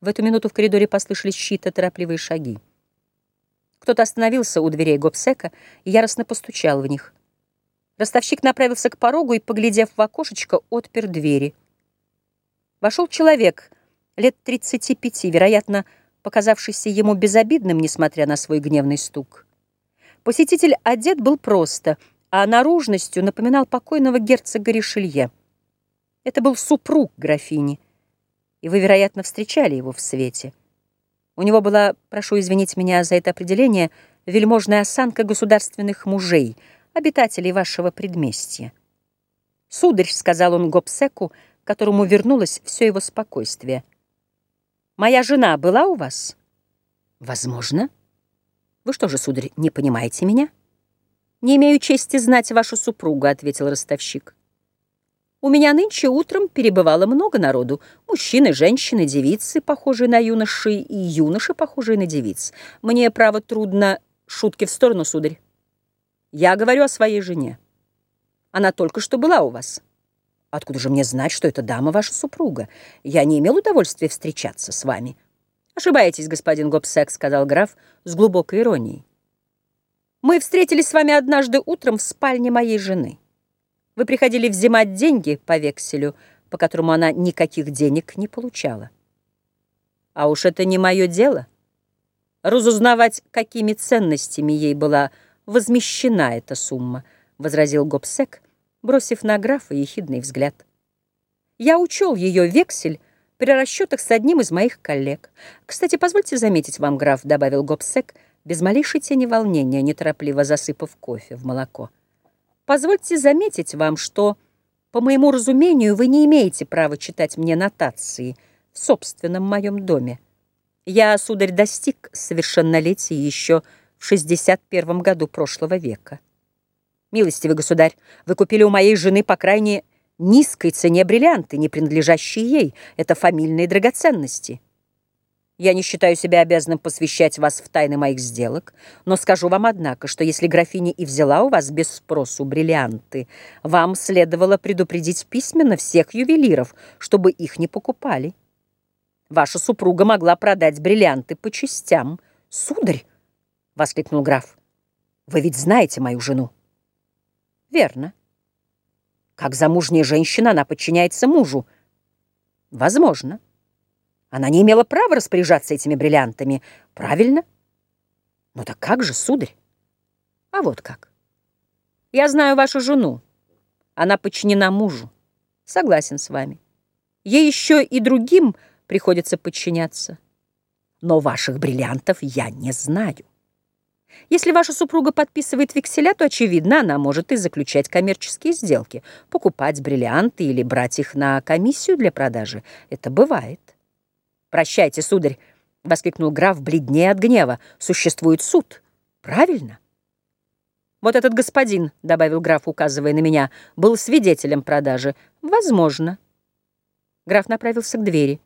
В эту минуту в коридоре послышались чьи-то торопливые шаги. Кто-то остановился у дверей гобсека и яростно постучал в них. Ростовщик направился к порогу и, поглядев в окошечко, отпер двери. Вошел человек лет 35, вероятно, показавшийся ему безобидным, несмотря на свой гневный стук. Посетитель одет был просто, а наружностью напоминал покойного герцога Ришелье. Это был супруг графини, и вы, вероятно, встречали его в свете. У него была, прошу извинить меня за это определение, вельможная осанка государственных мужей, обитателей вашего предместья. «Сударь», — сказал он Гобсеку, которому вернулось все его спокойствие. «Моя жена была у вас?» «Возможно. Вы что же, сударь, не понимаете меня?» «Не имею чести знать вашу супругу», — ответил ростовщик. У меня нынче утром перебывало много народу. Мужчины, женщины, девицы, похожие на юношей, и юноши, похожие на девиц. Мне, право, трудно... Шутки в сторону, сударь. Я говорю о своей жене. Она только что была у вас. Откуда же мне знать, что эта дама ваша супруга? Я не имел удовольствия встречаться с вами. Ошибаетесь, господин Гобсек, сказал граф с глубокой иронией. Мы встретились с вами однажды утром в спальне моей жены. Вы приходили взимать деньги по векселю, по которому она никаких денег не получала. А уж это не мое дело. Разузнавать, какими ценностями ей была возмещена эта сумма, возразил Гобсек, бросив на графа ехидный взгляд. Я учел ее вексель при расчетах с одним из моих коллег. Кстати, позвольте заметить вам, граф, добавил Гобсек, без малейшей тени волнения, неторопливо засыпав кофе в молоко. Позвольте заметить вам, что, по моему разумению, вы не имеете права читать мне нотации в собственном моем доме. Я, сударь, достиг совершеннолетия еще в 61 году прошлого века. Милостивый государь, вы купили у моей жены, по крайней низкой цене бриллианты, не принадлежащие ей. Это фамильные драгоценности. Я не считаю себя обязанным посвящать вас в тайны моих сделок, но скажу вам, однако, что если графиня и взяла у вас без спросу бриллианты, вам следовало предупредить письменно всех ювелиров, чтобы их не покупали. Ваша супруга могла продать бриллианты по частям. «Сударь!» — воскликнул граф. «Вы ведь знаете мою жену?» «Верно. Как замужняя женщина она подчиняется мужу?» «Возможно». Она не имела права распоряжаться этими бриллиантами. Правильно? Ну так как же, сударь? А вот как. Я знаю вашу жену. Она подчинена мужу. Согласен с вами. Ей еще и другим приходится подчиняться. Но ваших бриллиантов я не знаю. Если ваша супруга подписывает векселя, то, очевидно, она может и заключать коммерческие сделки, покупать бриллианты или брать их на комиссию для продажи. Это бывает. «Прощайте, сударь!» — воскликнул граф, бледнее от гнева. «Существует суд. Правильно?» «Вот этот господин», — добавил граф, указывая на меня, — «был свидетелем продажи. Возможно». Граф направился к двери.